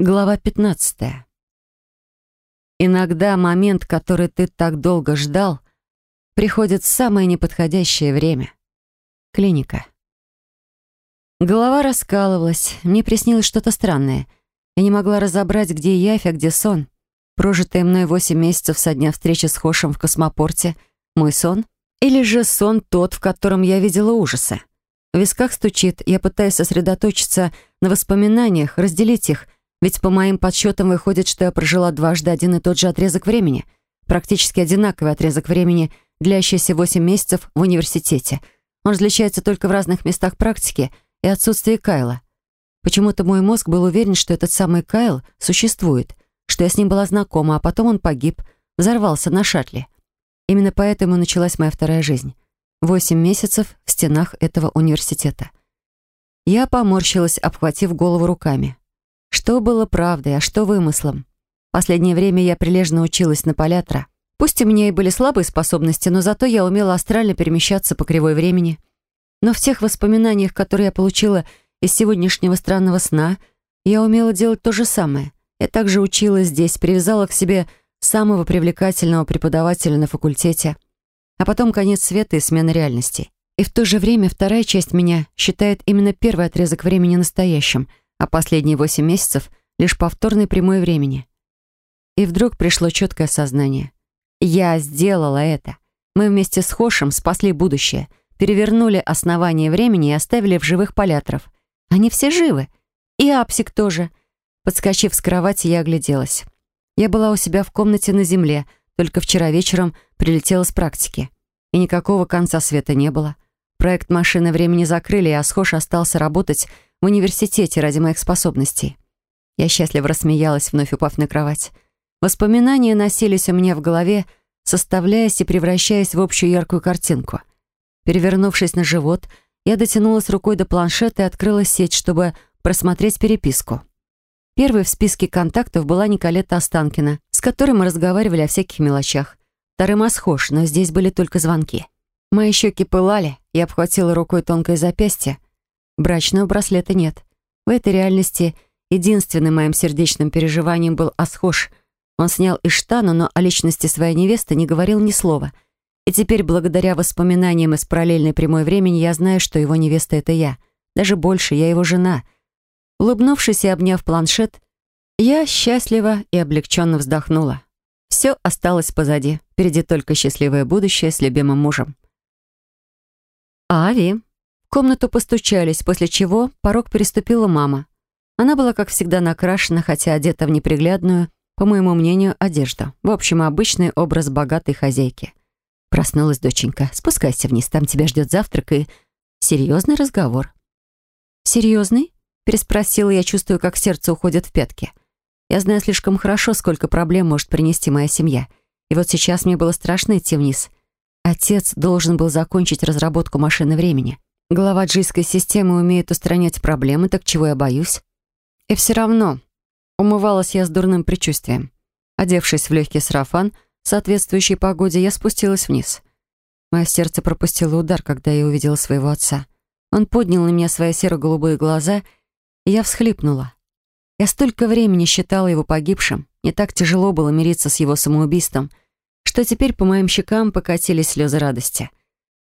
Глава 15. Иногда момент, который ты так долго ждал, приходит в самое неподходящее время. Клиника. Голова раскалывалась, мне приснилось что-то странное. Я не могла разобрать, где явь, а где сон. Прожитые мной восемь месяцев со дня встречи с Хошем в космопорте — мой сон? Или же сон тот, в котором я видела ужасы? В висках стучит, я пытаюсь сосредоточиться на воспоминаниях, разделить их, ведь по моим подсчетам выходит, что я прожила дважды один и тот же отрезок времени. Практически одинаковый отрезок времени, длящийся 8 месяцев в университете. Он различается только в разных местах практики и отсутствии Кайла. Почему-то мой мозг был уверен, что этот самый Кайл существует, что я с ним была знакома, а потом он погиб, взорвался на шаттле. Именно поэтому началась моя вторая жизнь. Восемь месяцев в стенах этого университета. Я поморщилась, обхватив голову руками. Что было правдой, а что вымыслом? Последнее время я прилежно училась на полятра. Пусть у меня и были слабые способности, но зато я умела астрально перемещаться по кривой времени. Но в тех воспоминаниях, которые я получила из сегодняшнего странного сна, я умела делать то же самое. Я также училась здесь, привязала к себе самого привлекательного преподавателя на факультете. А потом конец света и смена реальности. И в то же время вторая часть меня считает именно первый отрезок времени настоящим — а последние восемь месяцев — лишь повторный прямой времени. И вдруг пришло четкое сознание. Я сделала это. Мы вместе с Хошем спасли будущее, перевернули основание времени и оставили в живых полятров. Они все живы. И Апсик тоже. Подскочив с кровати, я огляделась. Я была у себя в комнате на земле, только вчера вечером прилетела с практики. И никакого конца света не было. Проект «Машины времени» закрыли, и Асхош остался работать в университете ради моих способностей. Я счастливо рассмеялась, вновь упав на кровать. Воспоминания носились у меня в голове, составляясь и превращаясь в общую яркую картинку. Перевернувшись на живот, я дотянулась рукой до планшета и открыла сеть, чтобы просмотреть переписку. Первой в списке контактов была Николета Останкина, с которой мы разговаривали о всяких мелочах. Вторым Асхош, но здесь были только звонки. Мои щеки пылали, я обхватила рукой тонкое запястье, Брачного браслета нет. В этой реальности единственным моим сердечным переживанием был Асхош. Он снял Иштану, но о личности своей невесты не говорил ни слова. И теперь, благодаря воспоминаниям из параллельной прямой времени, я знаю, что его невеста — это я. Даже больше, я его жена. Улыбнувшись и обняв планшет, я счастливо и облегченно вздохнула. Все осталось позади. Впереди только счастливое будущее с любимым мужем. «Ави», комнату постучались, после чего порог переступила мама. Она была, как всегда, накрашена, хотя одета в неприглядную, по моему мнению, одежду. В общем, обычный образ богатой хозяйки. Проснулась доченька. Спускайся вниз, там тебя ждет завтрак и... Серьезный разговор. «Серьезный?» — переспросила я, чувствую, как сердце уходит в пятки. Я знаю слишком хорошо, сколько проблем может принести моя семья. И вот сейчас мне было страшно идти вниз. Отец должен был закончить разработку машины времени. Глава джийской системы умеет устранять проблемы, так чего я боюсь? И все равно умывалась я с дурным предчувствием. Одевшись в легкий сарафан, соответствующий погоде, я спустилась вниз. Мое сердце пропустило удар, когда я увидела своего отца. Он поднял на меня свои серо-голубые глаза, и я всхлипнула. Я столько времени считала его погибшим, не так тяжело было мириться с его самоубийством, что теперь по моим щекам покатились слезы радости —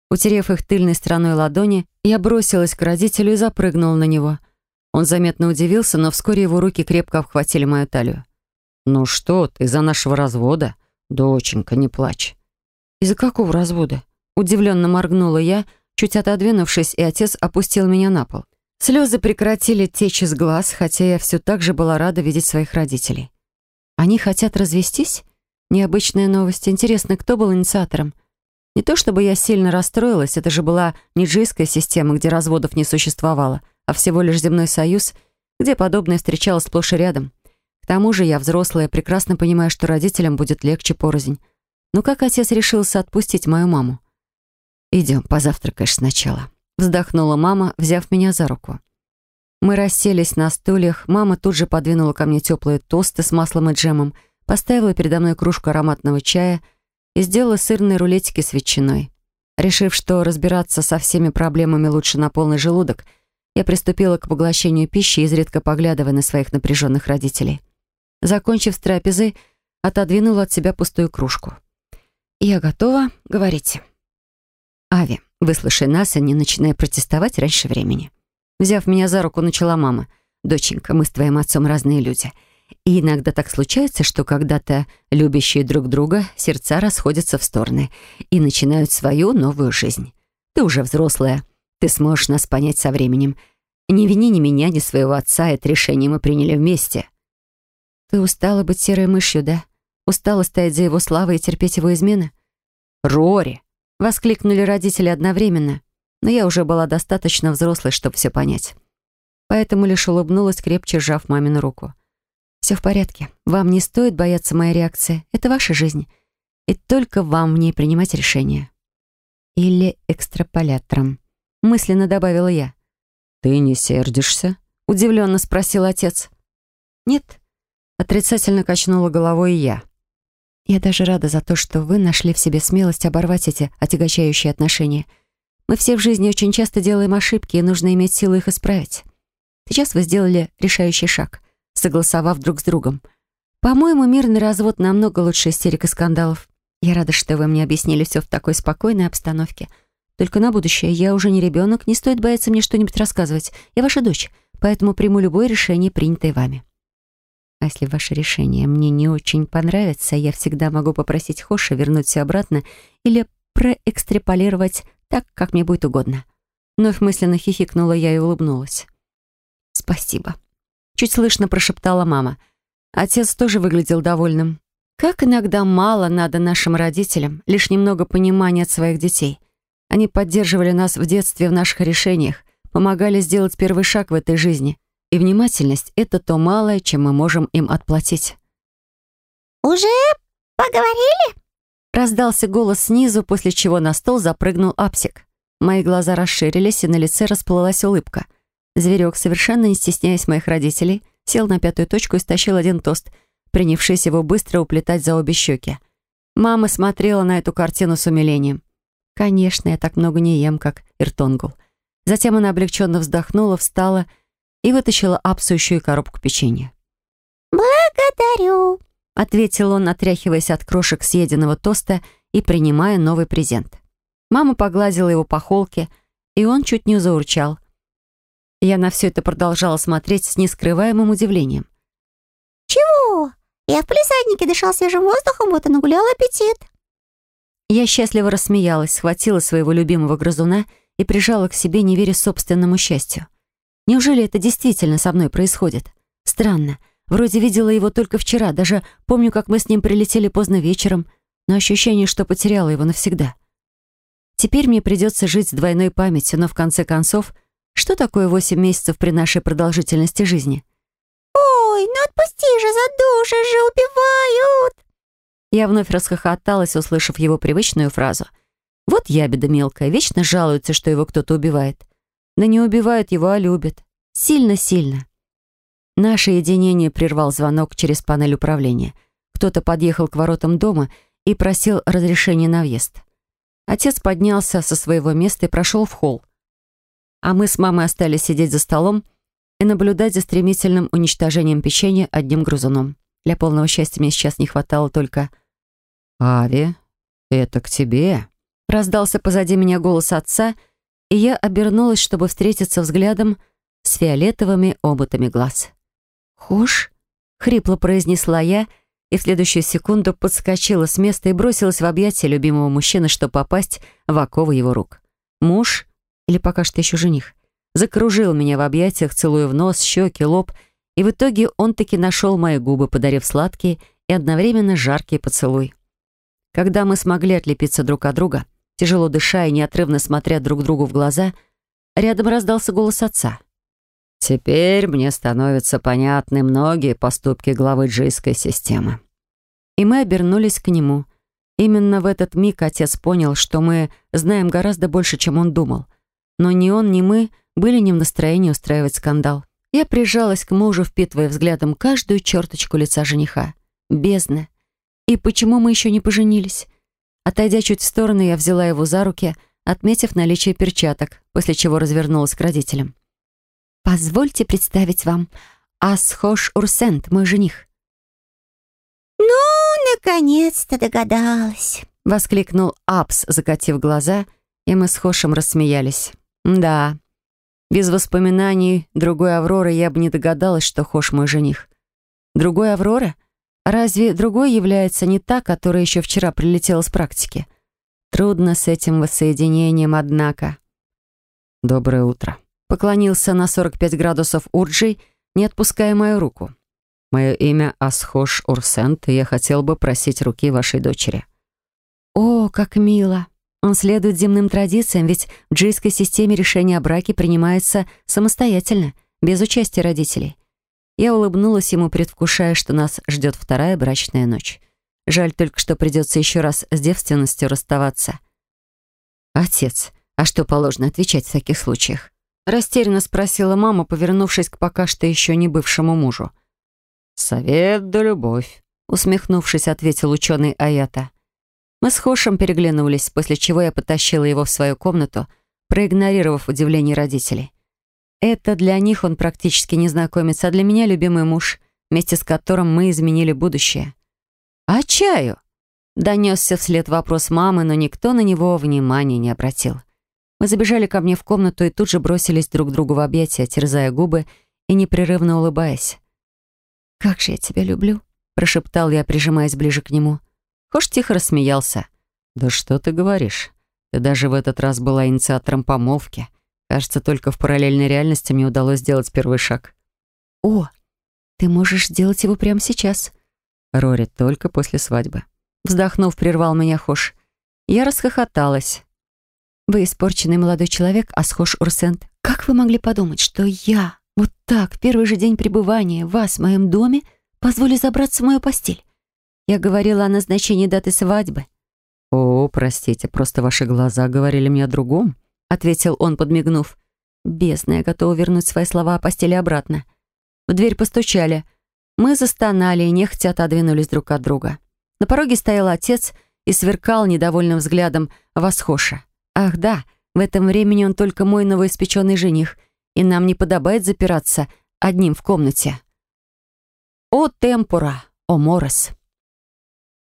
Утерев их тыльной стороной ладони, я бросилась к родителю и запрыгнула на него. Он заметно удивился, но вскоре его руки крепко обхватили мою талию. «Ну что ты, из-за нашего развода? Доченька, не плачь». «Из-за какого развода?» Удивленно моргнула я, чуть отодвинувшись, и отец опустил меня на пол. Слезы прекратили течь из глаз, хотя я все так же была рада видеть своих родителей. «Они хотят развестись?» Необычная новость. Интересно, кто был инициатором? Не то чтобы я сильно расстроилась, это же была не джийская система, где разводов не существовало, а всего лишь земной союз, где подобное встречалось сплошь и рядом. К тому же я взрослая, прекрасно понимаю, что родителям будет легче порознь. Но как отец решился отпустить мою маму? «Идем, позавтракаешь сначала», — вздохнула мама, взяв меня за руку. Мы расселись на стульях, мама тут же подвинула ко мне теплые тосты с маслом и джемом, поставила передо мной кружку ароматного чая — и сделала сырные рулетики с ветчиной. Решив, что разбираться со всеми проблемами лучше на полный желудок, я приступила к поглощению пищи, изредка поглядывая на своих напряженных родителей. Закончив с трапезой, отодвинула от себя пустую кружку. «Я готова. Говорите». «Ави, выслушай нас и не начинай протестовать раньше времени». Взяв меня за руку, начала мама. «Доченька, мы с твоим отцом разные люди. И иногда так случается, что когда-то любящие друг друга сердца расходятся в стороны и начинают свою новую жизнь. Ты уже взрослая, ты сможешь нас понять со временем. Не вини ни меня, ни своего отца, это решение мы приняли вместе». «Ты устала быть серой мышью, да? Устала стоять за его славой и терпеть его измены?» «Рори!» — воскликнули родители одновременно, но я уже была достаточно взрослой, чтобы все понять. Поэтому лишь улыбнулась, крепче сжав мамину руку. «Все в порядке. Вам не стоит бояться моей реакции. Это ваша жизнь. И только вам в ней принимать решения». «Или экстраполятором», — мысленно добавила я. «Ты не сердишься?» — удивленно спросил отец. «Нет», — отрицательно качнула головой я. «Я даже рада за то, что вы нашли в себе смелость оборвать эти отягощающие отношения. Мы все в жизни очень часто делаем ошибки, и нужно иметь силу их исправить. Сейчас вы сделали решающий шаг согласовав друг с другом. По-моему, мирный развод намного лучше истерик и скандалов. Я рада, что вы мне объяснили все в такой спокойной обстановке. Только на будущее я уже не ребенок, не стоит бояться мне что-нибудь рассказывать. Я ваша дочь, поэтому приму любое решение, принятое вами. А если ваше решение мне не очень понравится, я всегда могу попросить Хоша вернуть все обратно или проэкстраполировать так, как мне будет угодно. Вновь мысленно хихикнула я и улыбнулась. «Спасибо», Чуть слышно прошептала мама. Отец тоже выглядел довольным. Как иногда мало надо нашим родителям, лишь немного понимания от своих детей. Они поддерживали нас в детстве в наших решениях, помогали сделать первый шаг в этой жизни. И внимательность — это то малое, чем мы можем им отплатить. «Уже поговорили?» Раздался голос снизу, после чего на стол запрыгнул Апсик. Мои глаза расширились, и на лице расплылась улыбка. Зверек, совершенно не стесняясь моих родителей, сел на пятую точку и стащил один тост, принявшись его быстро уплетать за обе щеки. Мама смотрела на эту картину с умилением. «Конечно, я так много не ем, как Иртонгул». Затем она облегченно вздохнула, встала и вытащила апсующую коробку печенья. «Благодарю», — ответил он, отряхиваясь от крошек съеденного тоста и принимая новый презент. Мама погладила его по холке, и он чуть не заурчал. Я на все это продолжала смотреть с нескрываемым удивлением. «Чего? Я в палисаднике дышал свежим воздухом, вот и нагулял аппетит». Я счастливо рассмеялась, схватила своего любимого грызуна и прижала к себе, не веря собственному счастью. Неужели это действительно со мной происходит? Странно. Вроде видела его только вчера, даже помню, как мы с ним прилетели поздно вечером, но ощущение, что потеряла его навсегда. Теперь мне придется жить с двойной памятью, но в конце концов что такое восемь месяцев при нашей продолжительности жизни? «Ой, ну отпусти же, задушишь же, убивают!» Я вновь расхохоталась, услышав его привычную фразу. «Вот ябеда мелкая, вечно жалуется, что его кто-то убивает. Да не убивают его, а любят. Сильно-сильно». Наше единение прервал звонок через панель управления. Кто-то подъехал к воротам дома и просил разрешения на въезд. Отец поднялся со своего места и прошел в холл а мы с мамой остались сидеть за столом и наблюдать за стремительным уничтожением печенья одним грызуном. Для полного счастья мне сейчас не хватало только... «Ави, это к тебе?» Раздался позади меня голос отца, и я обернулась, чтобы встретиться взглядом с фиолетовыми оботами глаз. «Хуш?» — хрипло произнесла я, и в следующую секунду подскочила с места и бросилась в объятия любимого мужчины, чтобы попасть в оковы его рук. Муж или пока что еще жених, закружил меня в объятиях, целуя в нос, щеки, лоб, и в итоге он таки нашел мои губы, подарив сладкий и одновременно жаркий поцелуй. Когда мы смогли отлепиться друг от друга, тяжело дыша и неотрывно смотря друг другу в глаза, рядом раздался голос отца. «Теперь мне становятся понятны многие поступки главы джийской системы». И мы обернулись к нему. Именно в этот миг отец понял, что мы знаем гораздо больше, чем он думал, но ни он, ни мы были не в настроении устраивать скандал. Я прижалась к мужу, впитывая взглядом каждую черточку лица жениха. Бездна. И почему мы еще не поженились? Отойдя чуть в сторону, я взяла его за руки, отметив наличие перчаток, после чего развернулась к родителям. Позвольте представить вам Асхош Урсент, мой жених». «Ну, наконец-то догадалась!» — воскликнул Апс, закатив глаза, и мы с Хошем рассмеялись. «Да, без воспоминаний другой Авроры я бы не догадалась, что Хош мой жених. Другой Аврора? Разве другой является не та, которая еще вчера прилетела с практики? Трудно с этим воссоединением, однако». «Доброе утро», — поклонился на 45 градусов Урджий, не отпуская мою руку. «Мое имя Асхош Урсент, и я хотел бы просить руки вашей дочери». «О, как мило!» Он следует земным традициям, ведь в джийской системе решение о браке принимается самостоятельно, без участия родителей. Я улыбнулась ему, предвкушая, что нас ждет вторая брачная ночь. Жаль только, что придется еще раз с девственностью расставаться. «Отец, а что положено отвечать в таких случаях?» Растерянно спросила мама, повернувшись к пока что еще не бывшему мужу. «Совет да любовь», — усмехнувшись, ответил ученый Аята. Мы с Хошем переглянулись, после чего я потащила его в свою комнату, проигнорировав удивление родителей. Это для них он практически незнакомец, а для меня любимый муж, вместе с которым мы изменили будущее. «А чаю?» Донесся вслед вопрос мамы, но никто на него внимания не обратил. Мы забежали ко мне в комнату и тут же бросились друг другу в объятия, терзая губы и непрерывно улыбаясь. «Как же я тебя люблю!» — прошептал я, прижимаясь ближе к нему. Хош тихо рассмеялся. «Да что ты говоришь? Ты даже в этот раз была инициатором помолвки. Кажется, только в параллельной реальности мне удалось сделать первый шаг». «О, ты можешь сделать его прямо сейчас». «Рори, только после свадьбы». Вздохнув, прервал меня Хош. Я расхохоталась. «Вы испорченный молодой человек, Асхош Урсент. Как вы могли подумать, что я, вот так, первый же день пребывания вас в моем доме, позволю забраться в мою постель? Я говорила о назначении даты свадьбы». «О, простите, просто ваши глаза говорили мне о другом», — ответил он, подмигнув. Бесная, я готова вернуть свои слова о постели обратно. В дверь постучали. Мы застонали и нехотя отодвинулись друг от друга. На пороге стоял отец и сверкал недовольным взглядом Восхоша. «Ах да, в этом времени он только мой новоиспеченный жених, и нам не подобает запираться одним в комнате». «О темпура, о морос!»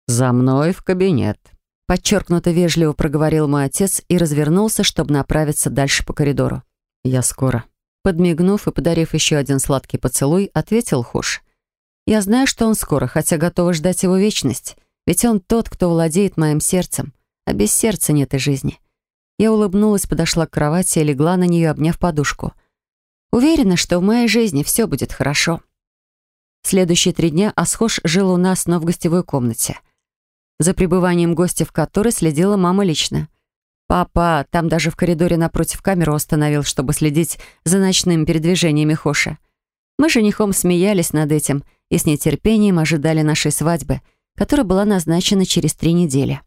«За мной в кабинет», — подчеркнуто вежливо проговорил мой отец и развернулся, чтобы направиться дальше по коридору. «Я скоро». Подмигнув и подарив еще один сладкий поцелуй, ответил Хуш. «Я знаю, что он скоро, хотя готова ждать его вечность, ведь он тот, кто владеет моим сердцем, а без сердца нет и жизни». Я улыбнулась, подошла к кровати и легла на нее, обняв подушку. Уверена, что в моей жизни все будет хорошо. Следующие три дня Асхош жил у нас, но в гостевой комнате за пребыванием гостя в которой следила мама лично. Папа там даже в коридоре напротив камеру остановил, чтобы следить за ночными передвижениями Хоша. Мы с женихом смеялись над этим и с нетерпением ожидали нашей свадьбы, которая была назначена через три недели.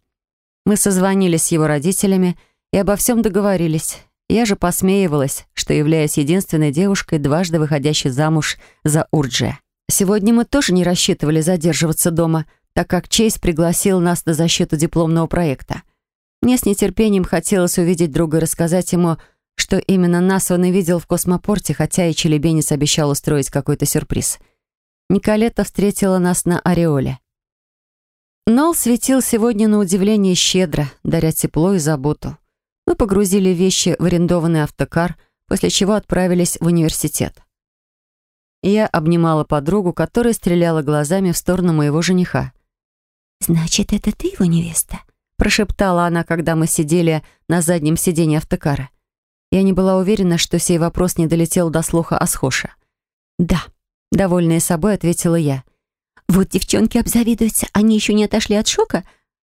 Мы созвонились с его родителями и обо всем договорились. Я же посмеивалась, что являюсь единственной девушкой, дважды выходящей замуж за Урджия. Сегодня мы тоже не рассчитывали задерживаться дома — так как Чейз пригласил нас на защиту дипломного проекта. Мне с нетерпением хотелось увидеть друга и рассказать ему, что именно нас он и видел в космопорте, хотя и Челебенец обещал устроить какой-то сюрприз. Николета встретила нас на Ореоле. Нол светил сегодня на удивление щедро, даря тепло и заботу. Мы погрузили вещи в арендованный автокар, после чего отправились в университет. Я обнимала подругу, которая стреляла глазами в сторону моего жениха. «Значит, это ты его невеста?» прошептала она, когда мы сидели на заднем сиденье автокара. Я не была уверена, что сей вопрос не долетел до слуха Асхоша. «Да», — довольная собой ответила я. «Вот девчонки обзавидуются, они еще не отошли от шока,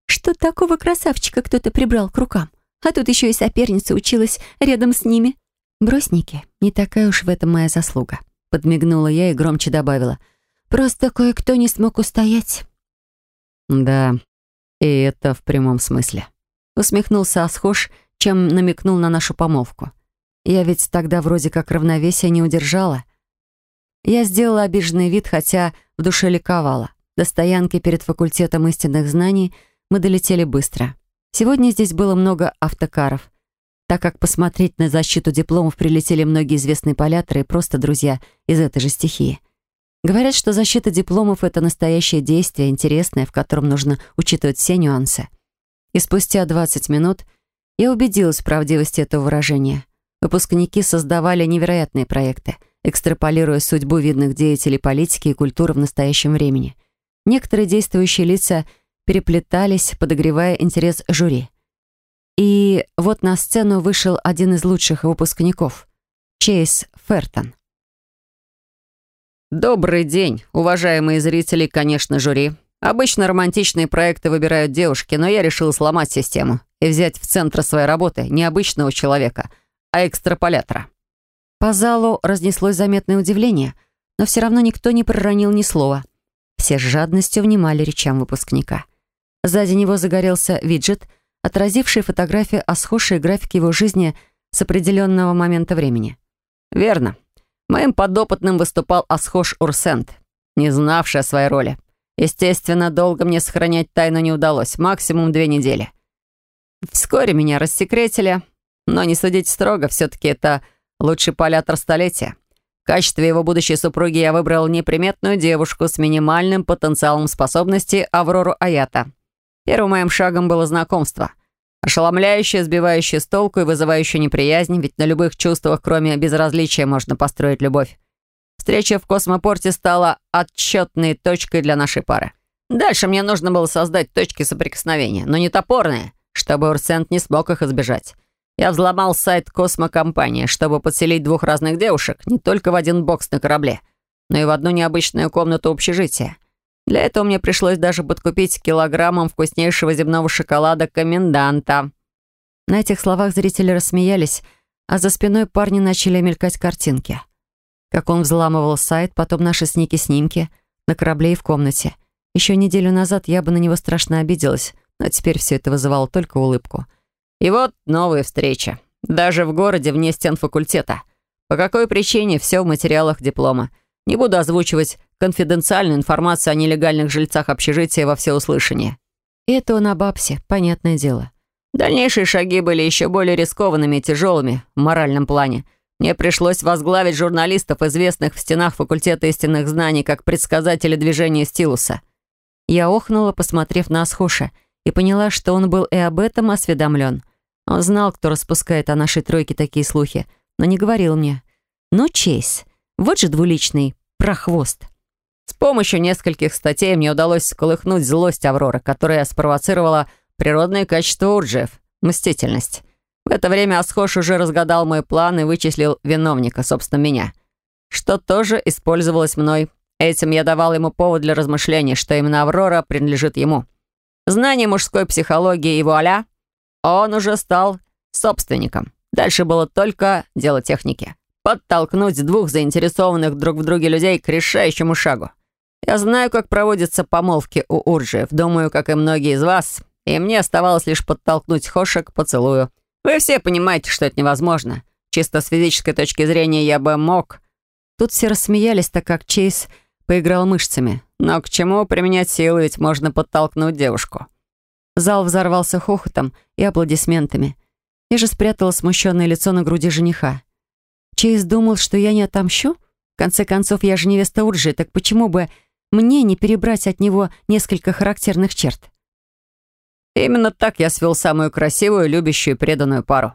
что такого красавчика кто-то прибрал к рукам, а тут еще и соперница училась рядом с ними». «Бросники, не такая уж в этом моя заслуга», — подмигнула я и громче добавила. «Просто кое-кто не смог устоять». «Да, и это в прямом смысле», — усмехнулся Асхош, чем намекнул на нашу помолвку. «Я ведь тогда вроде как равновесие не удержала». Я сделала обиженный вид, хотя в душе ликовала. До стоянки перед факультетом истинных знаний мы долетели быстро. Сегодня здесь было много автокаров. так как посмотреть на защиту дипломов прилетели многие известные поляторы и просто друзья из этой же стихии. Говорят, что защита дипломов — это настоящее действие, интересное, в котором нужно учитывать все нюансы. И спустя 20 минут я убедилась в правдивости этого выражения. Выпускники создавали невероятные проекты, экстраполируя судьбу видных деятелей политики и культуры в настоящем времени. Некоторые действующие лица переплетались, подогревая интерес жюри — и вот на сцену вышел один из лучших выпускников — Чейз Фертон. «Добрый день, уважаемые зрители, конечно, жюри. Обычно романтичные проекты выбирают девушки, но я решил сломать систему и взять в центр своей работы не обычного человека, а экстраполятора». По залу разнеслось заметное удивление, но все равно никто не проронил ни слова. Все с жадностью внимали речам выпускника. Сзади него загорелся виджет — отразивший фотографии о схожей графике его жизни с определенного момента времени. «Верно. Моим подопытным выступал Асхош Урсент, не знавший о своей роли. Естественно, долго мне сохранять тайну не удалось, максимум две недели. Вскоре меня рассекретили, но не судите строго, все-таки это лучший полятор столетия. В качестве его будущей супруги я выбрал неприметную девушку с минимальным потенциалом способностей Аврору Аята. Первым моим шагом было знакомство. Ошеломляющее, сбивающее с толку и вызывающее неприязнь, ведь на любых чувствах, кроме безразличия, можно построить любовь. Встреча в космопорте стала отчетной точкой для нашей пары. Дальше мне нужно было создать точки соприкосновения, но не топорные, чтобы Урсент не смог их избежать. Я взломал сайт космокомпании, чтобы подселить двух разных девушек не только в один бокс на корабле, но и в одну необычную комнату общежития. Для этого мне пришлось даже подкупить килограммом вкуснейшего земного шоколада коменданта. На этих словах зрители рассмеялись, а за спиной парни начали мелькать картинки. Как он взламывал сайт, потом наши с снимки на корабле и в комнате. Еще неделю назад я бы на него страшно обиделась, но теперь все это вызывало только улыбку. И вот новая встреча. Даже в городе, вне стен факультета. По какой причине все в материалах диплома. Не буду озвучивать конфиденциальную информацию о нелегальных жильцах общежития во всеуслышание. И это он об Апсе, понятное дело. Дальнейшие шаги были еще более рискованными и тяжелыми в моральном плане. Мне пришлось возглавить журналистов, известных в стенах факультета истинных знаний как предсказатели движения стилуса. Я охнула, посмотрев на Асхуша, и поняла, что он был и об этом осведомлен. Он знал, кто распускает о нашей тройке такие слухи, но не говорил мне. «Ну, Чейз, вот же двуличный прохвост». С помощью нескольких статей мне удалось сколыхнуть злость Авроры, которая спровоцировала природные качества урджиев — мстительность. В это время Асхош уже разгадал мой план и вычислил виновника, собственно, меня. Что тоже использовалось мной. Этим я давал ему повод для размышлений, что именно Аврора принадлежит ему. Знание мужской психологии и вуаля, он уже стал собственником. Дальше было только дело техники. Подтолкнуть двух заинтересованных друг в друге людей к решающему шагу. Я знаю, как проводятся помолвки у Урджиев. Думаю, как и многие из вас. И мне оставалось лишь подтолкнуть Хоша к поцелую. Вы все понимаете, что это невозможно. Чисто с физической точки зрения я бы мог. Тут все рассмеялись, так как Чейз поиграл мышцами. Но к чему применять силы, ведь можно подтолкнуть девушку. Зал взорвался хохотом и аплодисментами. Я же спрятала смущенное лицо на груди жениха. Чейз думал, что я не отомщу? В конце концов, я же невеста Урджи, так почему бы мне не перебрать от него несколько характерных черт. Именно так я свел самую красивую, любящую и преданную пару.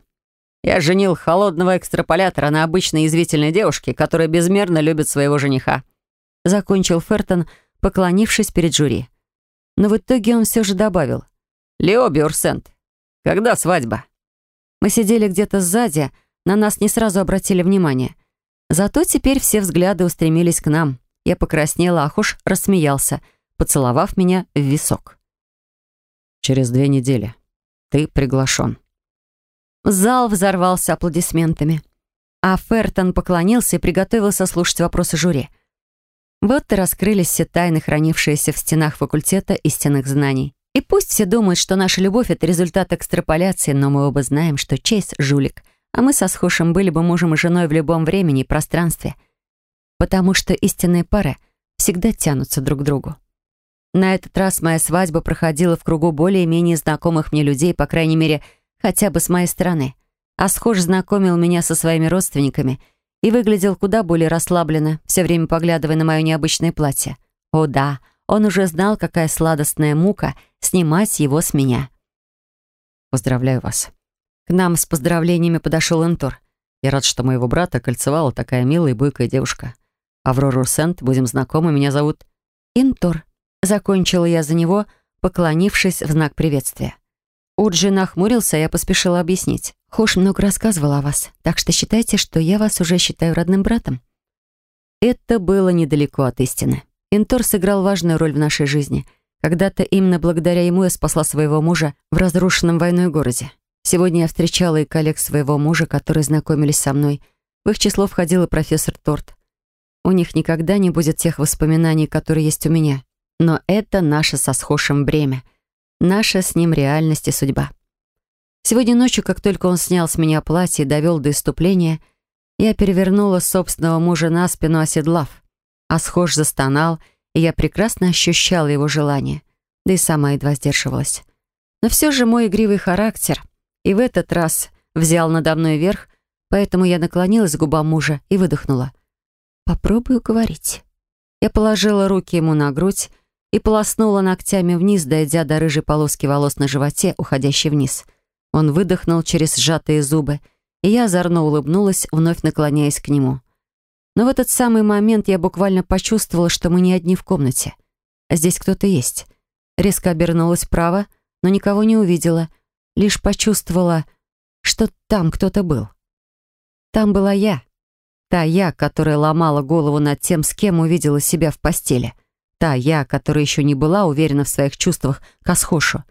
Я женил холодного экстраполятора на обычной язвительной девушке, которая безмерно любит своего жениха. Закончил Фертон, поклонившись перед жюри. Но в итоге он все же добавил. «Лео Бюрсент, когда свадьба?» Мы сидели где-то сзади, на нас не сразу обратили внимание. Зато теперь все взгляды устремились к нам. Я покраснела, а Хуш рассмеялся, поцеловав меня в висок. «Через две недели. Ты приглашен». Зал взорвался аплодисментами. А Фертон поклонился и приготовился слушать вопросы жюри. Вот и раскрылись все тайны, хранившиеся в стенах факультета истинных знаний. И пусть все думают, что наша любовь — это результат экстраполяции, но мы оба знаем, что Чейз — жулик, а мы со Схушем были бы мужем и женой в любом времени и пространстве — потому что истинные пары всегда тянутся друг к другу. На этот раз моя свадьба проходила в кругу более-менее знакомых мне людей, по крайней мере, хотя бы с моей стороны. Асхож знакомил меня со своими родственниками и выглядел куда более расслабленно, все время поглядывая на мое необычное платье. О да, он уже знал, какая сладостная мука снимать его с меня. Поздравляю вас. К нам с поздравлениями подошел Энтор. Я рад, что моего брата кольцевала такая милая и бойкая девушка. Аврора Сент, будем знакомы, меня зовут Интор. Закончила я за него, поклонившись в знак приветствия. Уджи нахмурился, а я поспешила объяснить. Хош много рассказывал о вас, так что считайте, что я вас уже считаю родным братом. Это было недалеко от истины. Интор сыграл важную роль в нашей жизни. Когда-то именно благодаря ему я спасла своего мужа в разрушенном войной городе. Сегодня я встречала и коллег своего мужа, которые знакомились со мной. В их число входил и профессор Торт. У них никогда не будет тех воспоминаний, которые есть у меня. Но это наше со схожим бремя. Наша с ним реальность и судьба. Сегодня ночью, как только он снял с меня платье и довел до иступления, я перевернула собственного мужа на спину, оседлав. А схож застонал, и я прекрасно ощущала его желание, да и сама едва сдерживалась. Но все же мой игривый характер и в этот раз взял надо мной верх, поэтому я наклонилась к губам мужа и выдохнула. «Попробую говорить». Я положила руки ему на грудь и полоснула ногтями вниз, дойдя до рыжей полоски волос на животе, уходящей вниз — он выдохнул через сжатые зубы, и я озорно улыбнулась, вновь наклоняясь к нему. Но в этот самый момент я буквально почувствовала, что мы не одни в комнате. Здесь кто-то есть. Резко обернулась вправо, но никого не увидела, лишь почувствовала, что там кто-то был. Там была я. Та я, которая ломала голову над тем, с кем увидела себя в постели. Та я, которая еще не была уверена в своих чувствах к Асхошу.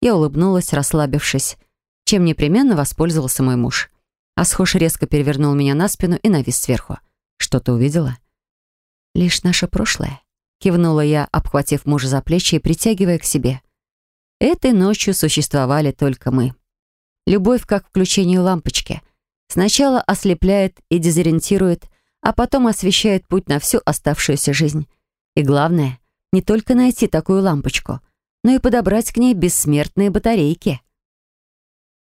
Я улыбнулась, расслабившись, чем непременно воспользовался мой муж. Асхош резко перевернул меня на спину и навис сверху. «Что-то увидела?» «Лишь наше прошлое», — кивнула я, обхватив мужа за плечи и притягивая к себе. Этой ночью существовали только мы. Любовь как включение лампочки. Сначала ослепляет и дезориентирует, а потом освещает путь на всю оставшуюся жизнь. И главное, не только найти такую лампочку — но и подобрать к ней бессмертные батарейки —